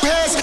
tu